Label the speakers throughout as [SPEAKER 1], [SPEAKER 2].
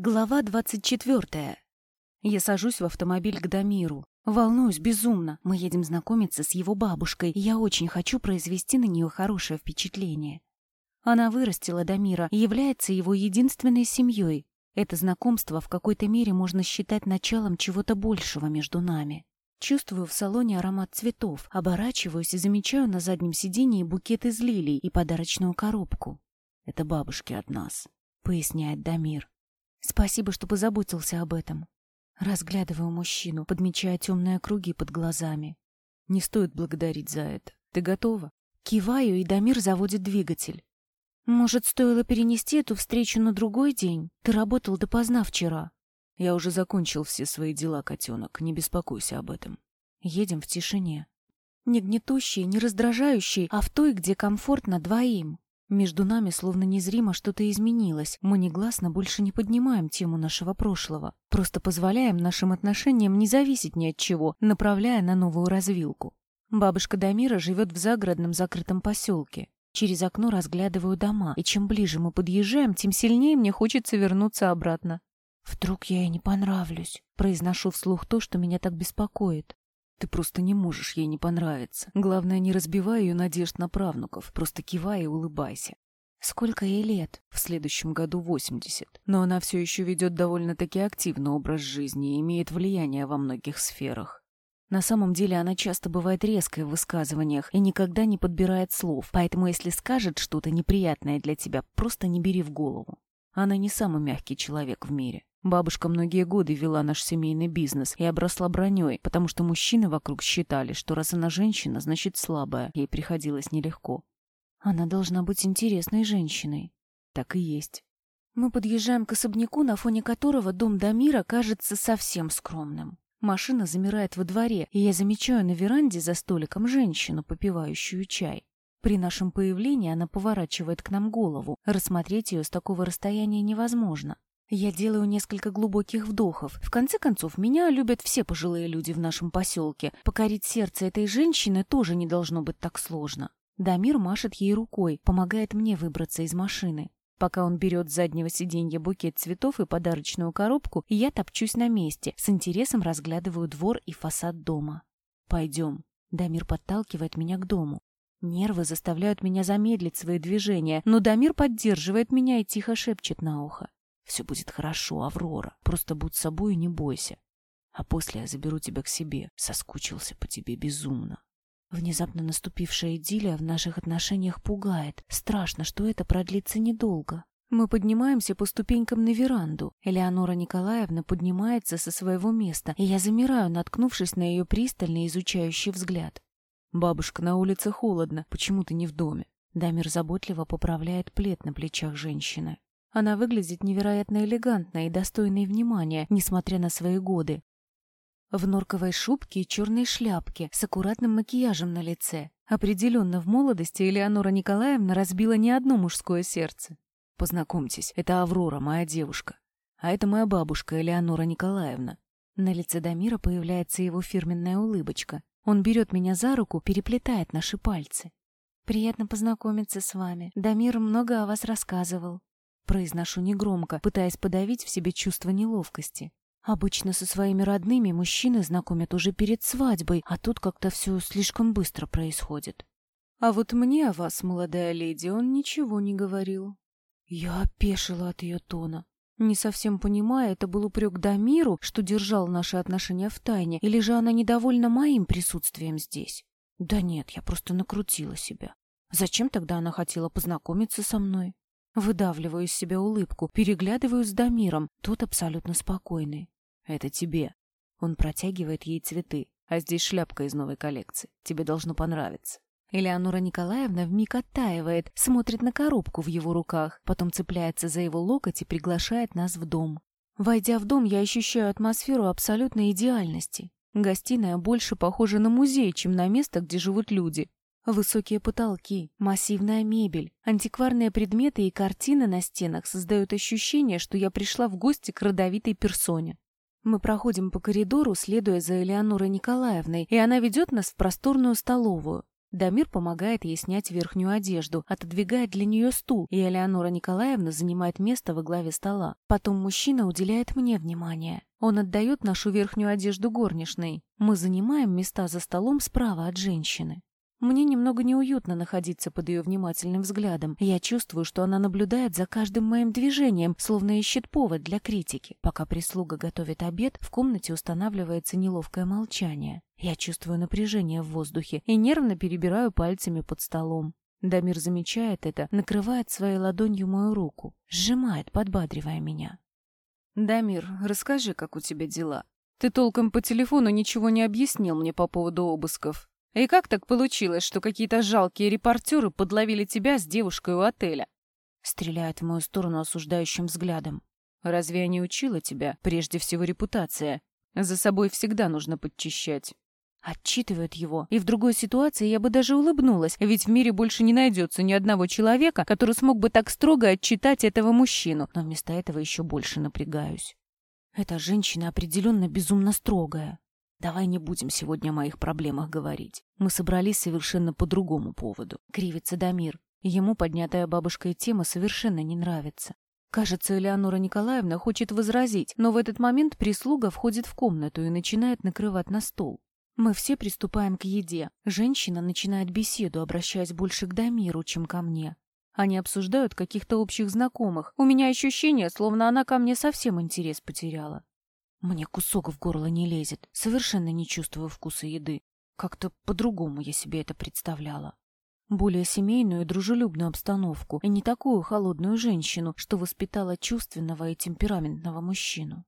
[SPEAKER 1] Глава двадцать четвертая. Я сажусь в автомобиль к Дамиру. Волнуюсь безумно. Мы едем знакомиться с его бабушкой, и я очень хочу произвести на нее хорошее впечатление. Она вырастила Дамира и является его единственной семьей. Это знакомство в какой-то мере можно считать началом чего-то большего между нами. Чувствую в салоне аромат цветов, оборачиваюсь и замечаю на заднем сидении букет из лилий и подарочную коробку.
[SPEAKER 2] «Это бабушки от нас», —
[SPEAKER 1] поясняет Дамир. Спасибо, что позаботился об этом. Разглядываю мужчину, подмечая темные круги под глазами.
[SPEAKER 2] Не стоит благодарить за это. Ты готова?
[SPEAKER 1] Киваю, и Дамир заводит двигатель. Может, стоило перенести эту встречу на другой день? Ты работал допоздна вчера.
[SPEAKER 2] Я уже закончил все свои дела, котенок. Не беспокойся об этом.
[SPEAKER 1] Едем в тишине. Не гнетущий, не раздражающий, а в той, где комфортно двоим. Между нами словно незримо что-то изменилось. Мы негласно больше не поднимаем тему нашего прошлого. Просто позволяем нашим отношениям не зависеть ни от чего, направляя на новую развилку. Бабушка Дамира живет в загородном закрытом поселке. Через окно разглядываю дома, и чем ближе мы подъезжаем, тем сильнее мне хочется вернуться обратно. Вдруг я ей не понравлюсь. Произношу вслух то, что меня так беспокоит.
[SPEAKER 2] Ты просто не можешь ей не понравиться. Главное, не разбивай ее надежд на правнуков. Просто кивай и улыбайся.
[SPEAKER 1] Сколько ей лет?
[SPEAKER 2] В следующем году 80. Но она все еще ведет довольно-таки активный образ жизни и имеет влияние во многих сферах.
[SPEAKER 1] На самом деле она часто бывает резкой в высказываниях и никогда не подбирает слов, поэтому если скажет что-то неприятное для тебя, просто не бери в голову. Она не самый мягкий человек в мире. Бабушка многие годы вела наш семейный бизнес и обросла броней, потому что мужчины вокруг считали, что раз она женщина, значит слабая, ей приходилось нелегко. Она должна быть интересной женщиной.
[SPEAKER 2] Так и есть.
[SPEAKER 1] Мы подъезжаем к особняку, на фоне которого дом Дамира кажется совсем скромным. Машина замирает во дворе, и я замечаю на веранде за столиком женщину, попивающую чай. При нашем появлении она поворачивает к нам голову. Рассмотреть ее с такого расстояния невозможно. Я делаю несколько глубоких вдохов. В конце концов, меня любят все пожилые люди в нашем поселке. Покорить сердце этой женщины тоже не должно быть так сложно. Дамир машет ей рукой, помогает мне выбраться из машины. Пока он берет с заднего сиденья букет цветов и подарочную коробку, я топчусь на месте, с интересом разглядываю двор и фасад дома. «Пойдем». Дамир подталкивает меня к дому. Нервы заставляют меня замедлить свои движения, но Дамир поддерживает меня и тихо шепчет на ухо. Все будет хорошо, Аврора. Просто будь собой и не бойся. А после я заберу тебя к себе. Соскучился по тебе безумно. Внезапно наступившая идиллия в наших отношениях пугает. Страшно, что это продлится недолго. Мы поднимаемся по ступенькам на веранду. Элеонора Николаевна поднимается со своего места, и я замираю, наткнувшись на ее пристальный изучающий взгляд.
[SPEAKER 2] «Бабушка, на улице холодно. Почему ты не в доме?»
[SPEAKER 1] Дамир заботливо поправляет плед на плечах женщины. Она выглядит невероятно элегантно и достойной внимания, несмотря на свои годы. В норковой шубке и черной шляпке с аккуратным макияжем на лице. Определенно, в молодости Элеонора Николаевна разбила не одно мужское сердце.
[SPEAKER 2] Познакомьтесь, это Аврора, моя девушка. А это моя бабушка Элеонора Николаевна.
[SPEAKER 1] На лице Дамира появляется его фирменная улыбочка. Он берет меня за руку, переплетает наши пальцы. «Приятно познакомиться с вами. Дамир много о вас рассказывал. Произношу негромко, пытаясь подавить в себе чувство неловкости. Обычно со своими родными мужчины знакомят уже перед свадьбой, а тут как-то все слишком быстро происходит.
[SPEAKER 2] А вот мне о вас, молодая леди, он ничего не говорил.
[SPEAKER 1] Я опешила от ее тона. Не совсем понимая, это был упрек Дамиру, что держал наши отношения в тайне, или же она недовольна моим присутствием здесь. Да нет, я просто накрутила себя. Зачем тогда она хотела познакомиться со мной? Выдавливаю из себя улыбку, переглядываю с Дамиром, тот абсолютно спокойный.
[SPEAKER 2] «Это тебе». Он протягивает ей цветы, а здесь шляпка из новой коллекции. Тебе должно понравиться.
[SPEAKER 1] Элеонора Николаевна вмиг оттаивает, смотрит на коробку в его руках, потом цепляется за его локоть и приглашает нас в дом. Войдя в дом, я ощущаю атмосферу абсолютной идеальности. Гостиная больше похожа на музей, чем на место, где живут люди. Высокие потолки, массивная мебель, антикварные предметы и картины на стенах создают ощущение, что я пришла в гости к родовитой персоне. Мы проходим по коридору, следуя за Элеонорой Николаевной, и она ведет нас в просторную столовую. Дамир помогает ей снять верхнюю одежду, отодвигает для нее стул, и Элеонора Николаевна занимает место во главе стола. Потом мужчина уделяет мне внимание. Он отдает нашу верхнюю одежду горничной. Мы занимаем места за столом справа от женщины. Мне немного неуютно находиться под ее внимательным взглядом. Я чувствую, что она наблюдает за каждым моим движением, словно ищет повод для критики. Пока прислуга готовит обед, в комнате устанавливается неловкое молчание. Я чувствую напряжение в воздухе и нервно перебираю пальцами под столом. Дамир замечает это, накрывает своей ладонью мою руку, сжимает, подбадривая меня.
[SPEAKER 2] «Дамир, расскажи, как у тебя дела. Ты толком по телефону ничего не объяснил мне по поводу обысков. И как так получилось, что какие-то жалкие репортеры подловили тебя с девушкой у отеля?
[SPEAKER 1] Стреляет в мою сторону осуждающим взглядом.
[SPEAKER 2] Разве я не учила тебя? Прежде всего репутация. За собой всегда нужно подчищать.
[SPEAKER 1] Отчитывает его, и в другой ситуации я бы даже улыбнулась, ведь в мире больше не найдется ни одного человека, который смог бы так строго отчитать этого мужчину, но вместо этого еще больше напрягаюсь. Эта женщина определенно безумно строгая. Давай не будем сегодня о моих проблемах говорить. Мы собрались совершенно по другому поводу. Кривится Дамир. Ему поднятая бабушкой тема совершенно не нравится. Кажется, Элеонора Николаевна хочет возразить, но в этот момент прислуга входит в комнату и начинает накрывать на стол. Мы все приступаем к еде. Женщина начинает беседу, обращаясь больше к Дамиру, чем ко мне. Они обсуждают каких-то общих знакомых. У меня ощущение, словно она ко мне совсем интерес потеряла. Мне кусок в горло не лезет, совершенно не чувствую вкуса еды. Как-то по-другому я себе это представляла. Более семейную и дружелюбную обстановку, и не такую холодную женщину, что воспитала чувственного и темпераментного мужчину.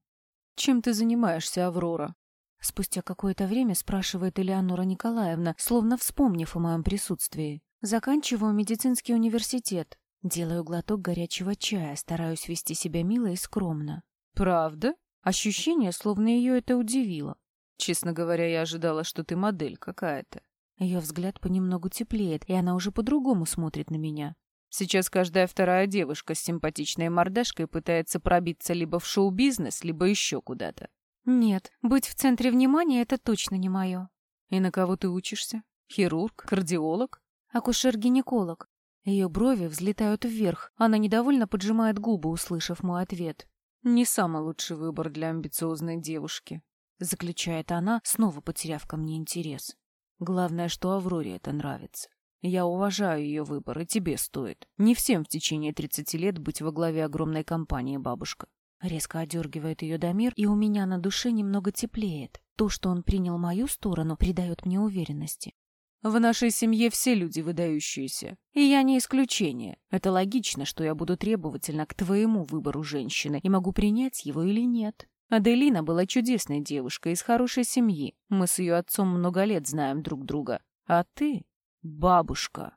[SPEAKER 2] «Чем ты занимаешься, Аврора?»
[SPEAKER 1] Спустя какое-то время спрашивает Элеонора Николаевна, словно вспомнив о моем присутствии. Заканчиваю медицинский университет. Делаю глоток горячего чая, стараюсь вести себя мило и скромно.
[SPEAKER 2] «Правда?»
[SPEAKER 1] Ощущение, словно ее это удивило.
[SPEAKER 2] Честно говоря, я ожидала, что ты модель какая-то.
[SPEAKER 1] Ее взгляд понемногу теплеет, и она уже по-другому смотрит на меня.
[SPEAKER 2] Сейчас каждая вторая девушка с симпатичной мордашкой пытается пробиться либо в шоу-бизнес, либо еще куда-то.
[SPEAKER 1] Нет, быть в центре внимания — это точно не мое.
[SPEAKER 2] И на кого ты учишься? Хирург? Кардиолог?
[SPEAKER 1] Акушер-гинеколог. Ее брови взлетают вверх. Она недовольно поджимает губы, услышав мой ответ.
[SPEAKER 2] Не самый лучший выбор для амбициозной девушки,
[SPEAKER 1] заключает она, снова потеряв ко мне интерес. Главное, что Авроре это нравится. Я уважаю ее выбор, и тебе стоит. Не всем в течение 30 лет быть во главе огромной компании, бабушка. Резко одергивает ее Дамир, и у меня на душе немного теплеет. То, что он принял мою сторону, придает мне уверенности.
[SPEAKER 2] В нашей семье все люди выдающиеся, и я не исключение. Это логично, что я буду требовательна к твоему выбору женщины и могу принять его или нет. Аделина была чудесной девушкой из хорошей семьи. Мы с ее отцом много лет знаем друг друга. А ты — бабушка.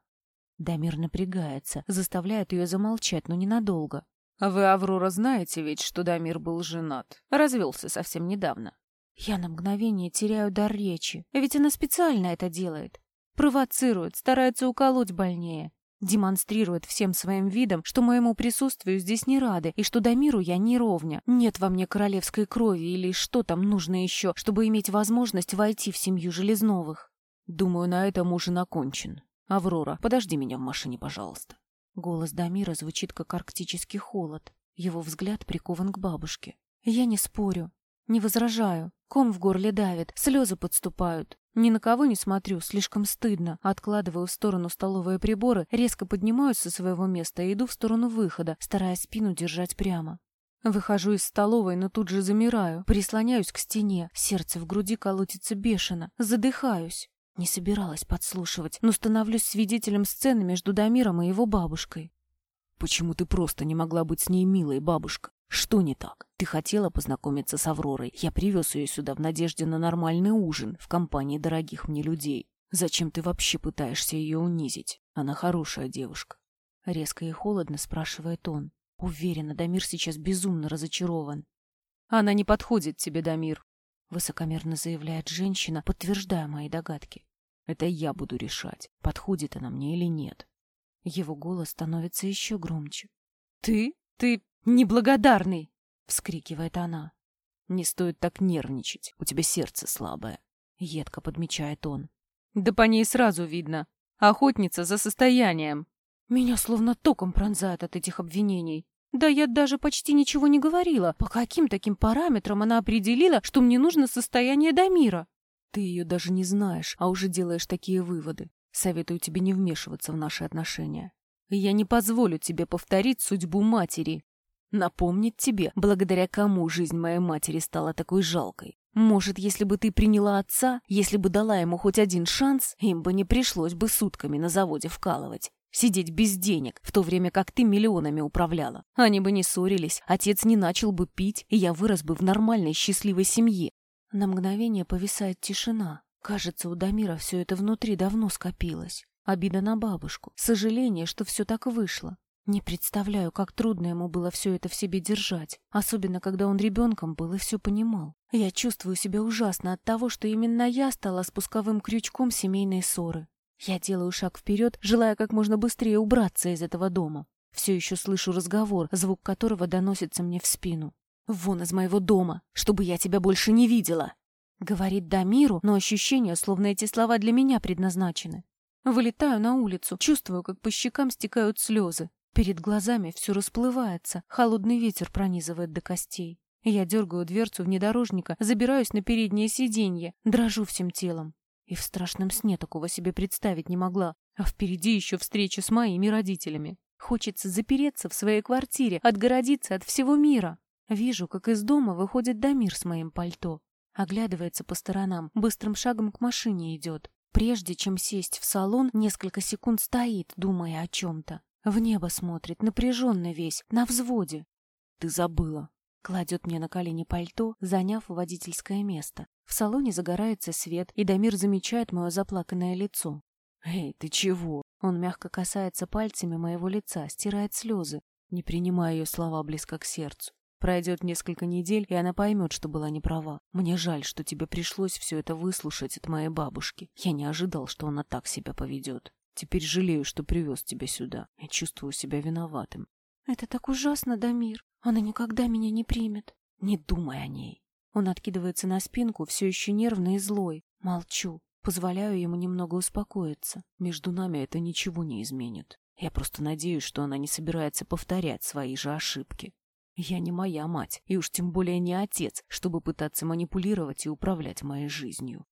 [SPEAKER 1] Дамир напрягается, заставляет ее замолчать, но ненадолго.
[SPEAKER 2] Вы, Аврора, знаете ведь, что Дамир был женат. Развелся совсем недавно.
[SPEAKER 1] Я на мгновение теряю дар речи, ведь она специально это делает. Провоцирует, старается уколоть больнее. Демонстрирует всем своим видом, что моему присутствию здесь не рады, и что Дамиру я не ровня. Нет во мне королевской крови или что там нужно еще, чтобы иметь возможность войти в семью Железновых.
[SPEAKER 2] Думаю, на этом ужин окончен. Аврора, подожди меня в машине, пожалуйста.
[SPEAKER 1] Голос Дамира звучит как арктический холод. Его взгляд прикован к бабушке. Я не спорю, не возражаю. Ком в горле давит, слезы подступают. Ни на кого не смотрю, слишком стыдно. Откладываю в сторону столовые приборы, резко поднимаюсь со своего места и иду в сторону выхода, стараясь спину держать прямо. Выхожу из столовой, но тут же замираю, прислоняюсь к стене, сердце в груди колотится бешено, задыхаюсь. Не собиралась подслушивать, но становлюсь свидетелем сцены между Дамиром и его бабушкой.
[SPEAKER 2] «Почему ты просто не могла быть с ней милой, бабушка?» Что не так? Ты хотела познакомиться с Авророй. Я привез ее сюда в надежде на нормальный ужин в компании дорогих мне людей. Зачем ты вообще пытаешься ее унизить? Она хорошая девушка.
[SPEAKER 1] Резко и холодно спрашивает он. Уверена, Дамир сейчас безумно разочарован.
[SPEAKER 2] Она не подходит тебе, Дамир.
[SPEAKER 1] Высокомерно заявляет женщина, подтверждая мои догадки.
[SPEAKER 2] Это я буду решать, подходит она мне или нет.
[SPEAKER 1] Его голос становится еще громче.
[SPEAKER 2] Ты? Ты «Неблагодарный!»
[SPEAKER 1] — вскрикивает она.
[SPEAKER 2] «Не стоит так нервничать, у тебя сердце слабое», — едко подмечает он.
[SPEAKER 1] «Да по ней сразу видно.
[SPEAKER 2] охотница за состоянием.
[SPEAKER 1] Меня словно током пронзает от этих обвинений. Да я даже почти ничего не говорила. По каким таким параметрам она определила, что мне нужно состояние Дамира?
[SPEAKER 2] Ты ее даже не знаешь, а уже делаешь такие выводы. Советую тебе не вмешиваться в наши отношения. Я не позволю тебе повторить судьбу матери. Напомнить тебе, благодаря кому жизнь моей матери стала такой жалкой. Может, если бы ты приняла отца, если бы дала ему хоть один шанс, им бы не пришлось бы сутками на заводе вкалывать. Сидеть без денег, в то время как ты миллионами управляла. Они бы не ссорились, отец не начал бы пить, и я вырос бы в нормальной счастливой семье.
[SPEAKER 1] На мгновение повисает тишина. Кажется, у Дамира все это внутри давно скопилось. Обида на бабушку, сожаление, что все так вышло. Не представляю, как трудно ему было все это в себе держать, особенно когда он ребенком был и все понимал. Я чувствую себя ужасно от того, что именно я стала спусковым крючком семейной ссоры. Я делаю шаг вперед, желая как можно быстрее убраться из этого дома. Все еще слышу разговор, звук которого доносится мне в спину. «Вон из моего дома, чтобы я тебя больше не видела!» Говорит Дамиру, но ощущение, словно эти слова для меня предназначены. Вылетаю на улицу, чувствую, как по щекам стекают слезы. Перед глазами все расплывается, холодный ветер пронизывает до костей. Я дергаю дверцу внедорожника, забираюсь на переднее сиденье, дрожу всем телом. И в страшном сне такого себе представить не могла. А впереди еще встреча с моими родителями. Хочется запереться в своей квартире, отгородиться от всего мира. Вижу, как из дома выходит Дамир с моим пальто. Оглядывается по сторонам, быстрым шагом к машине идет. Прежде чем сесть в салон, несколько секунд стоит, думая о чем-то. В небо смотрит, напряженно весь, на взводе.
[SPEAKER 2] Ты забыла.
[SPEAKER 1] Кладет мне на колени пальто, заняв водительское место. В салоне загорается свет, и Дамир замечает мое заплаканное лицо.
[SPEAKER 2] «Эй, ты чего?»
[SPEAKER 1] Он мягко касается пальцами моего лица, стирает слезы.
[SPEAKER 2] Не принимая ее слова близко к сердцу. Пройдет несколько недель, и она поймет, что была неправа. Мне жаль, что тебе пришлось все это выслушать от моей бабушки. Я не ожидал, что она так себя поведет. Теперь жалею, что привез тебя сюда. Я чувствую себя виноватым.
[SPEAKER 1] Это так ужасно, Дамир. Она никогда меня не примет.
[SPEAKER 2] Не думай о ней.
[SPEAKER 1] Он откидывается на спинку, все еще нервный и злой. Молчу. Позволяю ему немного успокоиться.
[SPEAKER 2] Между нами это ничего не изменит. Я просто надеюсь, что она не собирается повторять свои же ошибки. Я не моя мать, и уж тем более не отец, чтобы пытаться манипулировать и управлять моей жизнью.